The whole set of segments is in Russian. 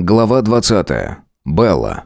Глава 20. Белла.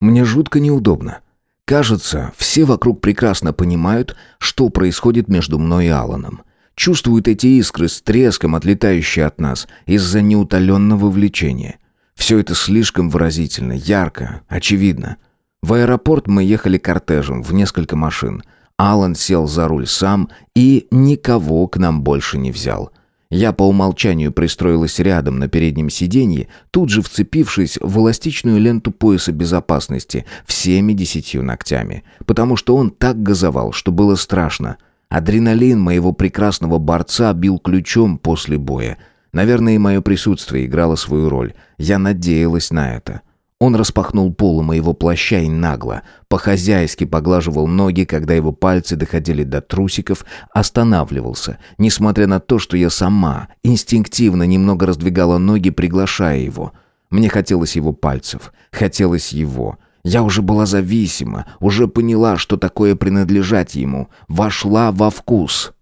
Мне жутко неудобно. Кажется, все вокруг прекрасно понимают, что происходит между мной и Аланом. Чувствуют эти искры с треском, отлетающие от нас из-за неутоленного влечения. Все это слишком выразительно, ярко, очевидно. В аэропорт мы ехали кортежем в несколько машин. Алан сел за руль сам и никого к нам больше не взял. Я по умолчанию пристроилась рядом на переднем сиденье, тут же вцепившись в эластичную ленту пояса безопасности всеми десятью ногтями, потому что он так газовал, что было страшно. Адреналин моего прекрасного борца бил ключом после боя. Наверное, и мое присутствие играло свою роль. Я надеялась на это. Он распахнул полы моего плаща и нагло, по-хозяйски поглаживал ноги, когда его пальцы доходили до трусиков, останавливался, несмотря на то, что я сама инстинктивно немного раздвигала ноги, приглашая его. Мне хотелось его пальцев, хотелось его. Я уже была зависима, уже поняла, что такое принадлежать ему, вошла во вкус.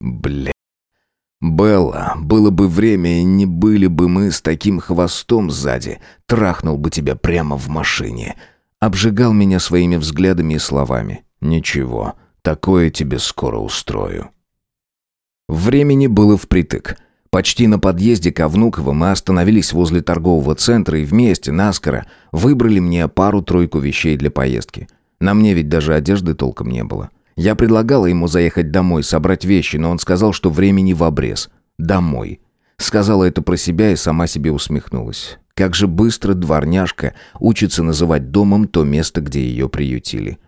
Бля. «Белла, было бы время, и не были бы мы с таким хвостом сзади, трахнул бы тебя прямо в машине». Обжигал меня своими взглядами и словами. «Ничего, такое тебе скоро устрою». Времени было впритык. Почти на подъезде к Внуково мы остановились возле торгового центра и вместе, наскоро, выбрали мне пару-тройку вещей для поездки. На мне ведь даже одежды толком не было. Я предлагала ему заехать домой, собрать вещи, но он сказал, что времени в обрез. Домой. Сказала это про себя и сама себе усмехнулась. Как же быстро дворняжка учится называть домом то место, где ее приютили.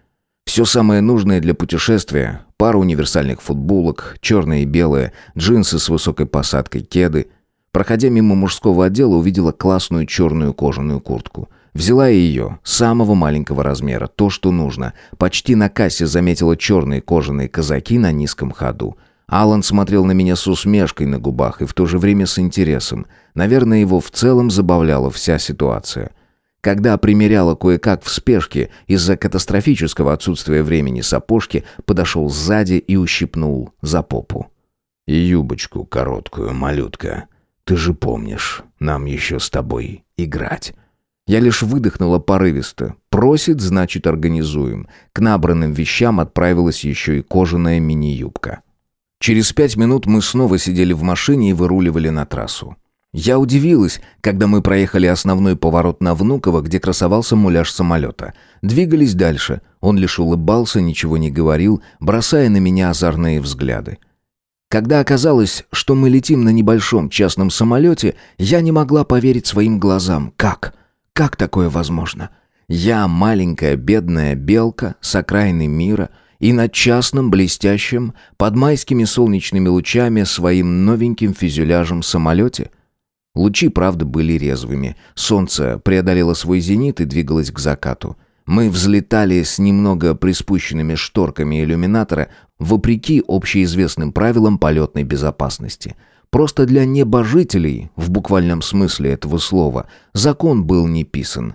Все самое нужное для путешествия. Пару универсальных футболок, черные и белые, джинсы с высокой посадкой, кеды. Проходя мимо мужского отдела, увидела классную черную кожаную куртку – Взяла ее, самого маленького размера, то, что нужно. Почти на кассе заметила черные кожаные казаки на низком ходу. Алан смотрел на меня с усмешкой на губах и в то же время с интересом. Наверное, его в целом забавляла вся ситуация. Когда примеряла кое-как в спешке из-за катастрофического отсутствия времени сапожки, подошел сзади и ущипнул за попу. «И юбочку короткую, малютка. Ты же помнишь, нам еще с тобой играть». Я лишь выдохнула порывисто. Просит, значит, организуем. К набранным вещам отправилась еще и кожаная мини-юбка. Через пять минут мы снова сидели в машине и выруливали на трассу. Я удивилась, когда мы проехали основной поворот на Внуково, где красовался муляж самолета. Двигались дальше. Он лишь улыбался, ничего не говорил, бросая на меня озорные взгляды. Когда оказалось, что мы летим на небольшом частном самолете, я не могла поверить своим глазам. Как? Как такое возможно? Я маленькая бедная белка с окраины мира и на частном блестящем под майскими солнечными лучами своим новеньким фюзеляжем самолете? Лучи, правда, были резвыми. Солнце преодолело свой зенит и двигалось к закату. Мы взлетали с немного приспущенными шторками иллюминатора, вопреки общеизвестным правилам полетной безопасности – Просто для небожителей, в буквальном смысле этого слова, закон был не писан.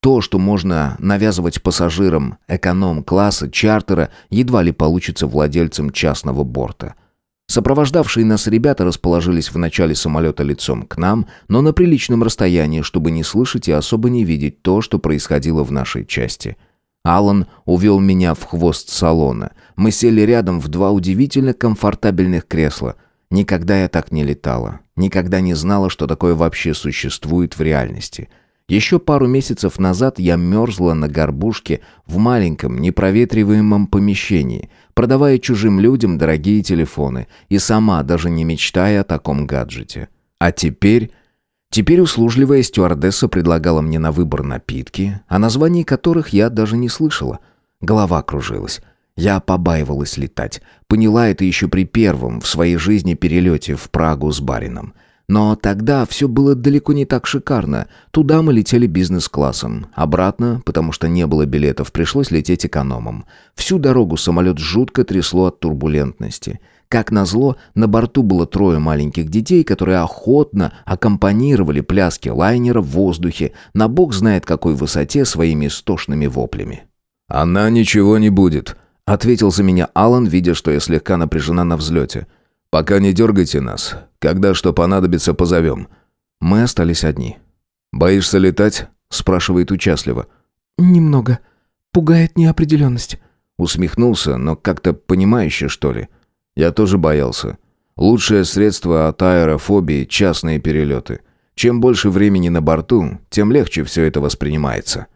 То, что можно навязывать пассажирам эконом-класса, чартера, едва ли получится владельцам частного борта. Сопровождавшие нас ребята расположились в начале самолета лицом к нам, но на приличном расстоянии, чтобы не слышать и особо не видеть то, что происходило в нашей части. Алан увел меня в хвост салона. Мы сели рядом в два удивительно комфортабельных кресла – Никогда я так не летала. Никогда не знала, что такое вообще существует в реальности. Еще пару месяцев назад я мерзла на горбушке в маленьком непроветриваемом помещении, продавая чужим людям дорогие телефоны и сама даже не мечтая о таком гаджете. А теперь... Теперь услужливая стюардесса предлагала мне на выбор напитки, о названии которых я даже не слышала. Голова кружилась. Я побаивалась летать. Поняла это еще при первом в своей жизни перелете в Прагу с барином. Но тогда все было далеко не так шикарно. Туда мы летели бизнес-классом. Обратно, потому что не было билетов, пришлось лететь экономом. Всю дорогу самолет жутко трясло от турбулентности. Как назло, на борту было трое маленьких детей, которые охотно аккомпанировали пляски лайнера в воздухе на бог знает какой высоте своими истошными воплями. «Она ничего не будет», Ответил за меня Алан, видя, что я слегка напряжена на взлете. «Пока не дергайте нас. Когда что понадобится, позовем». Мы остались одни. «Боишься летать?» — спрашивает участливо. «Немного. Пугает неопределенность». Усмехнулся, но как-то понимающе, что ли. Я тоже боялся. Лучшее средство от аэрофобии – частные перелеты. Чем больше времени на борту, тем легче все это воспринимается.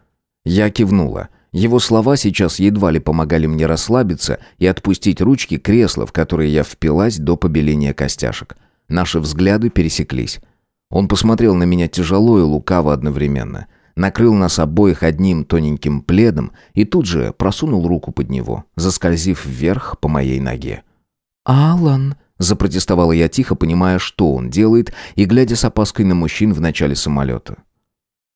Я кивнула. Его слова сейчас едва ли помогали мне расслабиться и отпустить ручки кресла, в которые я впилась до побеления костяшек. Наши взгляды пересеклись. Он посмотрел на меня тяжело и лукаво одновременно. Накрыл нас обоих одним тоненьким пледом и тут же просунул руку под него, заскользив вверх по моей ноге. «Алан», Запротестовала я тихо, понимая, что он делает, и глядя с опаской на мужчин в начале самолета.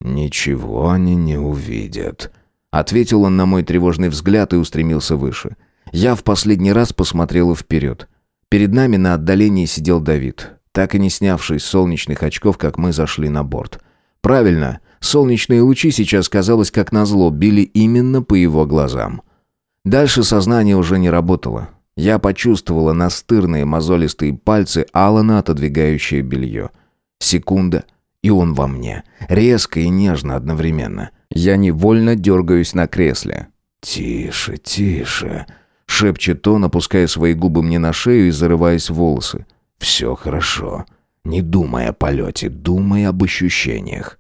«Ничего они не увидят», — ответил он на мой тревожный взгляд и устремился выше. Я в последний раз посмотрела вперед. Перед нами на отдалении сидел Давид, так и не снявший солнечных очков, как мы зашли на борт. Правильно, солнечные лучи сейчас, казалось, как назло, били именно по его глазам. Дальше сознание уже не работало. Я почувствовала настырные мозолистые пальцы Алана, отодвигающие белье. Секунда, и он во мне. Резко и нежно одновременно. Я невольно дергаюсь на кресле. «Тише, тише», — шепчет он, опуская свои губы мне на шею и зарываясь в волосы. «Все хорошо. Не думай о полете, думай об ощущениях».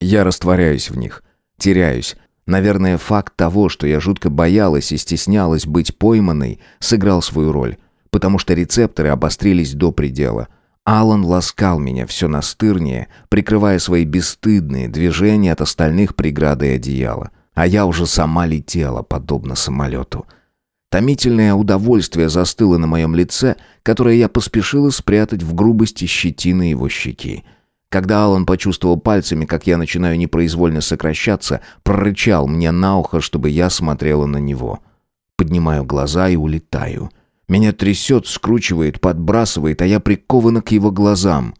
Я растворяюсь в них, теряюсь, Наверное, факт того, что я жутко боялась и стеснялась быть пойманной, сыграл свою роль, потому что рецепторы обострились до предела. Алан ласкал меня все настырнее, прикрывая свои бесстыдные движения от остальных преграды и одеяла. А я уже сама летела, подобно самолету. Томительное удовольствие застыло на моем лице, которое я поспешила спрятать в грубости щетины его щеки. Когда Алан почувствовал пальцами, как я начинаю непроизвольно сокращаться, прорычал мне на ухо, чтобы я смотрела на него. Поднимаю глаза и улетаю. Меня трясет, скручивает, подбрасывает, а я прикована к его глазам.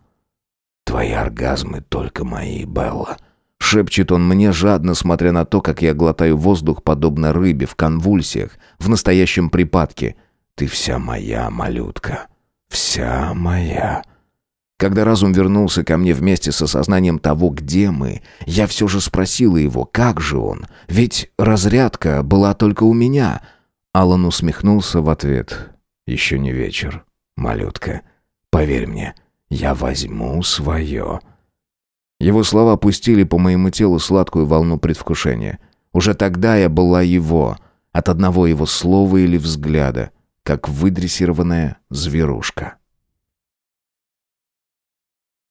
«Твои оргазмы только мои, Белла», — шепчет он мне, жадно смотря на то, как я глотаю воздух, подобно рыбе в конвульсиях, в настоящем припадке. «Ты вся моя, малютка, вся моя». Когда разум вернулся ко мне вместе с осознанием того, где мы, я все же спросила его, как же он? Ведь разрядка была только у меня. Алан усмехнулся в ответ. «Еще не вечер, малютка. Поверь мне, я возьму свое». Его слова пустили по моему телу сладкую волну предвкушения. Уже тогда я была его, от одного его слова или взгляда, как выдрессированная зверушка.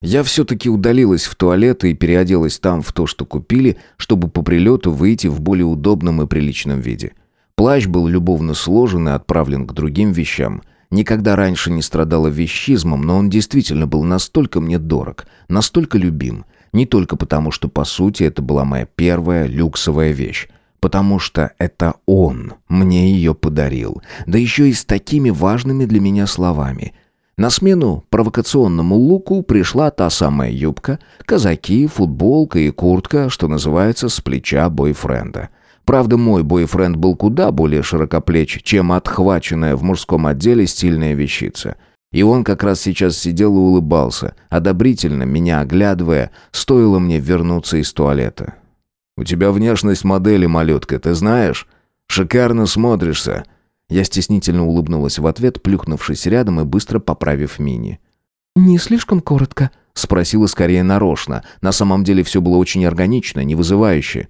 Я все-таки удалилась в туалет и переоделась там в то, что купили, чтобы по прилету выйти в более удобном и приличном виде. Плащ был любовно сложен и отправлен к другим вещам. Никогда раньше не страдала вещизмом, но он действительно был настолько мне дорог, настолько любим. Не только потому, что, по сути, это была моя первая люксовая вещь. Потому что это он мне ее подарил. Да еще и с такими важными для меня словами – на смену провокационному луку пришла та самая юбка, казаки, футболка и куртка, что называется, с плеча бойфренда. Правда, мой бойфренд был куда более широкоплеч, чем отхваченная в мужском отделе стильная вещица. И он как раз сейчас сидел и улыбался, одобрительно меня оглядывая, стоило мне вернуться из туалета. «У тебя внешность модели, малютка, ты знаешь? Шикарно смотришься», я стеснительно улыбнулась в ответ, плюхнувшись рядом и быстро поправив мини. «Не слишком коротко?» — спросила скорее нарочно. На самом деле все было очень органично, не вызывающе.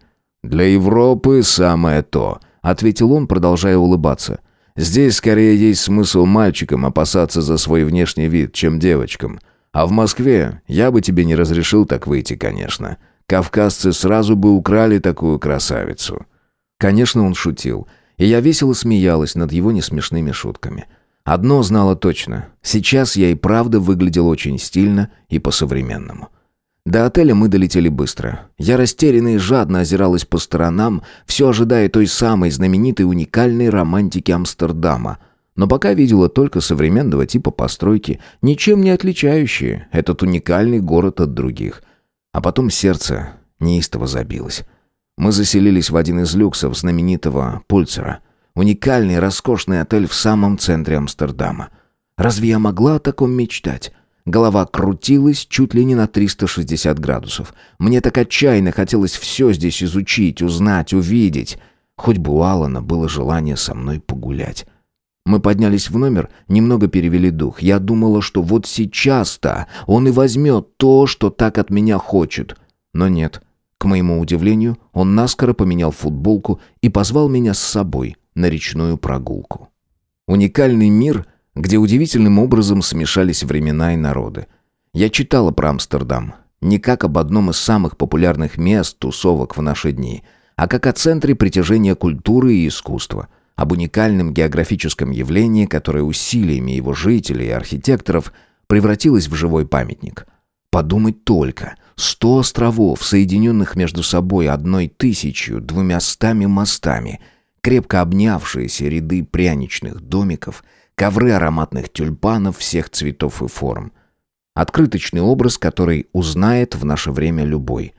«Для Европы самое то», — ответил он, продолжая улыбаться. «Здесь скорее есть смысл мальчикам опасаться за свой внешний вид, чем девочкам. А в Москве я бы тебе не разрешил так выйти, конечно. Кавказцы сразу бы украли такую красавицу». Конечно, он шутил и я весело смеялась над его несмешными шутками. Одно знала точно. Сейчас я и правда выглядел очень стильно и по-современному. До отеля мы долетели быстро. Я растерянно и жадно озиралась по сторонам, все ожидая той самой знаменитой уникальной романтики Амстердама. Но пока видела только современного типа постройки, ничем не отличающие этот уникальный город от других. А потом сердце неистово забилось. Мы заселились в один из люксов знаменитого Пульцера. Уникальный, роскошный отель в самом центре Амстердама. Разве я могла о таком мечтать? Голова крутилась чуть ли не на 360 градусов. Мне так отчаянно хотелось все здесь изучить, узнать, увидеть. Хоть бы у Алана было желание со мной погулять. Мы поднялись в номер, немного перевели дух. Я думала, что вот сейчас-то он и возьмет то, что так от меня хочет. Но нет. К моему удивлению, он наскоро поменял футболку и позвал меня с собой на речную прогулку. Уникальный мир — где удивительным образом смешались времена и народы. Я читала про Амстердам не как об одном из самых популярных мест тусовок в наши дни, а как о центре притяжения культуры и искусства, об уникальном географическом явлении, которое усилиями его жителей и архитекторов превратилось в живой памятник. Подумать только, сто островов, соединенных между собой одной тысячью двумястами мостами, крепко обнявшиеся ряды пряничных домиков – ковры ароматных тюльпанов всех цветов и форм. Открыточный образ, который узнает в наше время любой.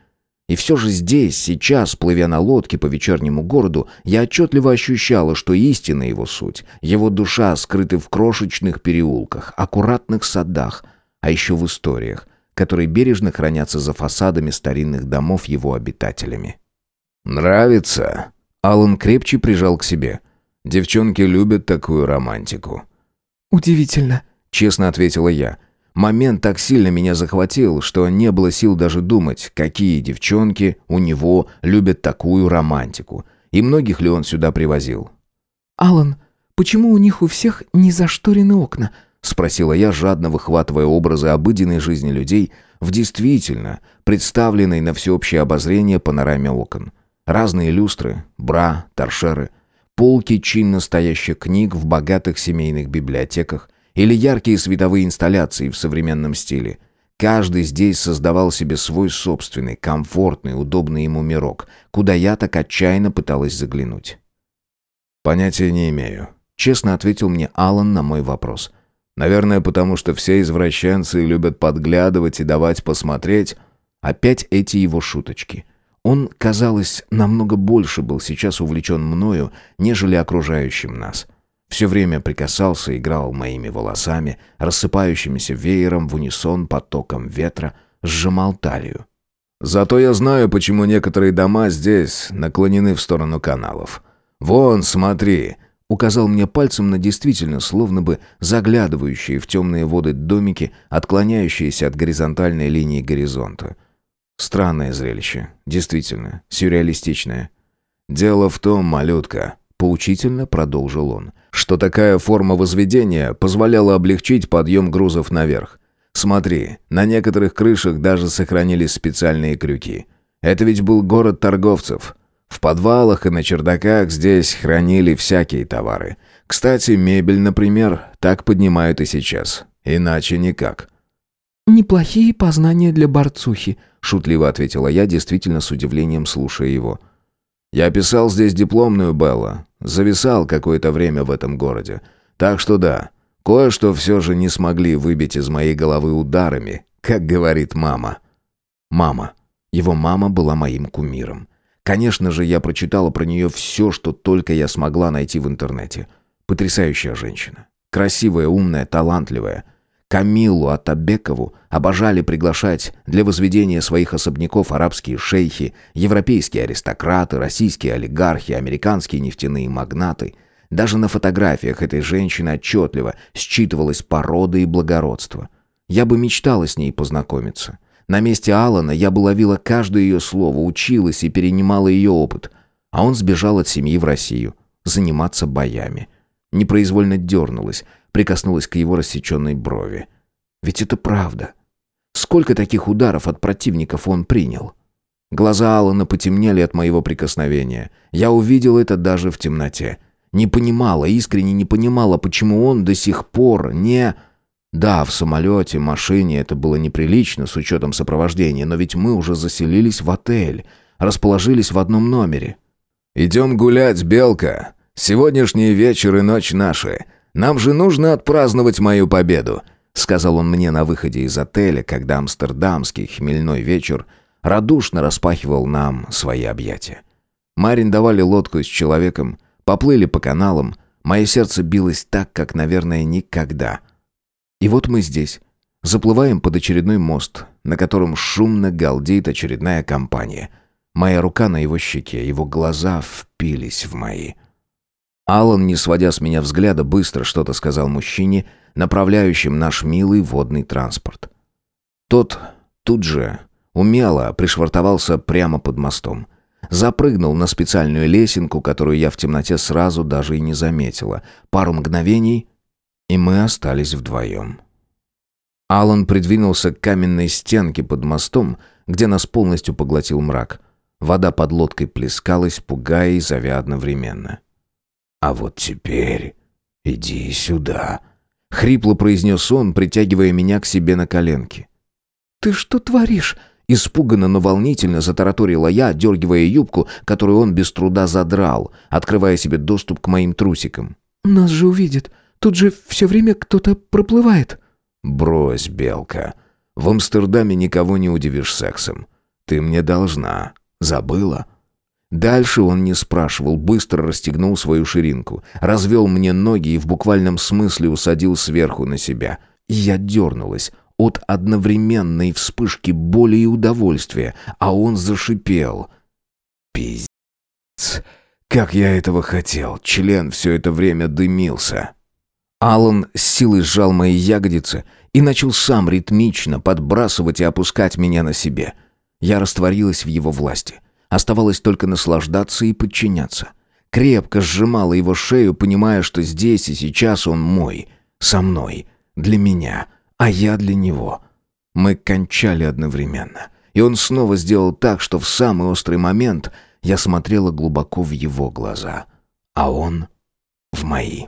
И все же здесь, сейчас, плывя на лодке по вечернему городу, я отчетливо ощущала, что истина его суть, его душа скрыты в крошечных переулках, аккуратных садах, а еще в историях, которые бережно хранятся за фасадами старинных домов его обитателями. «Нравится?» Алан крепче прижал к себе. «Девчонки любят такую романтику». «Удивительно», — честно ответила я. Момент так сильно меня захватил, что не было сил даже думать, какие девчонки у него любят такую романтику, и многих ли он сюда привозил. «Алан, почему у них у всех не зашторены окна?» — спросила я, жадно выхватывая образы обыденной жизни людей в действительно представленной на всеобщее обозрение панораме окон. Разные люстры, бра, торшеры — полки чинно стоящих книг в богатых семейных библиотеках или яркие световые инсталляции в современном стиле. Каждый здесь создавал себе свой собственный, комфортный, удобный ему мирок, куда я так отчаянно пыталась заглянуть. «Понятия не имею», — честно ответил мне Алан на мой вопрос. «Наверное, потому что все извращенцы любят подглядывать и давать посмотреть». Опять эти его шуточки — он, казалось, намного больше был сейчас увлечен мною, нежели окружающим нас. Все время прикасался, играл моими волосами, рассыпающимися веером в унисон потоком ветра, сжимал талию. «Зато я знаю, почему некоторые дома здесь наклонены в сторону каналов. Вон, смотри!» Указал мне пальцем на действительно, словно бы заглядывающие в темные воды домики, отклоняющиеся от горизонтальной линии горизонта. Странное зрелище, действительно, сюрреалистичное. «Дело в том, малютка», — поучительно продолжил он, «что такая форма возведения позволяла облегчить подъем грузов наверх. Смотри, на некоторых крышах даже сохранились специальные крюки. Это ведь был город торговцев. В подвалах и на чердаках здесь хранили всякие товары. Кстати, мебель, например, так поднимают и сейчас. Иначе никак». «Неплохие познания для борцухи», — шутливо ответила я, действительно с удивлением слушая его. «Я писал здесь дипломную, Белла. Зависал какое-то время в этом городе. Так что да, кое-что все же не смогли выбить из моей головы ударами, как говорит мама». «Мама». Его мама была моим кумиром. Конечно же, я прочитала про нее все, что только я смогла найти в интернете. Потрясающая женщина. Красивая, умная, талантливая — Камилу Атабекову обожали приглашать для возведения своих особняков арабские шейхи, европейские аристократы, российские олигархи, американские нефтяные магнаты. Даже на фотографиях этой женщины отчетливо считывалась порода и благородство. Я бы мечтала с ней познакомиться. На месте Алана я бы ловила каждое ее слово, училась и перенимала ее опыт. А он сбежал от семьи в Россию, заниматься боями. Непроизвольно дернулась, прикоснулась к его рассеченной брови. Ведь это правда. Сколько таких ударов от противников он принял? Глаза Алана потемнели от моего прикосновения. Я увидел это даже в темноте. Не понимала, искренне не понимала, почему он до сих пор не... Да, в самолете, машине это было неприлично с учетом сопровождения, но ведь мы уже заселились в отель, расположились в одном номере. «Идем гулять, Белка. Сегодняшний вечер и ночь наши. Нам же нужно отпраздновать мою победу», — сказал он мне на выходе из отеля, когда амстердамский хмельной вечер радушно распахивал нам свои объятия. Мы арендовали лодку с человеком, поплыли по каналам, мое сердце билось так, как, наверное, никогда. И вот мы здесь, Заплываем под очередной мост, на котором шумно галдеет очередная компания. Моя рука на его щеке, его глаза впились в мои. Алан, не сводя с меня взгляда, быстро что-то сказал мужчине, направляющим наш милый водный транспорт. Тот тут же умело пришвартовался прямо под мостом. Запрыгнул на специальную лесенку, которую я в темноте сразу даже и не заметила. Пару мгновений, и мы остались вдвоем. Алан придвинулся к каменной стенке под мостом, где нас полностью поглотил мрак. Вода под лодкой плескалась, пугая и зовя одновременно. «А вот теперь иди сюда», — хрипло произнес он, притягивая меня к себе на коленки. «Ты что творишь?» Испуганно, но волнительно затараторила я, дергивая юбку, которую он без труда задрал, открывая себе доступ к моим трусикам. «Нас же увидят. Тут же все время кто-то проплывает». «Брось, Белка. В Амстердаме никого не удивишь сексом. Ты мне должна. Забыла?» Дальше он не спрашивал, быстро расстегнул свою ширинку, развел мне ноги и в буквальном смысле усадил сверху на себя. Я дернулась от одновременной вспышки боли и удовольствия, а он зашипел. «Пиздец! Как я этого хотел! Член все это время дымился!» Алан с силой сжал мои ягодицы и начал сам ритмично подбрасывать и опускать меня на себе. Я растворилась в его власти — Оставалось только наслаждаться и подчиняться. Крепко сжимала его шею, понимая, что здесь и сейчас он мой, со мной, для меня, а я для него. Мы кончали одновременно. И он снова сделал так, что в самый острый момент я смотрела глубоко в его глаза, а он в мои.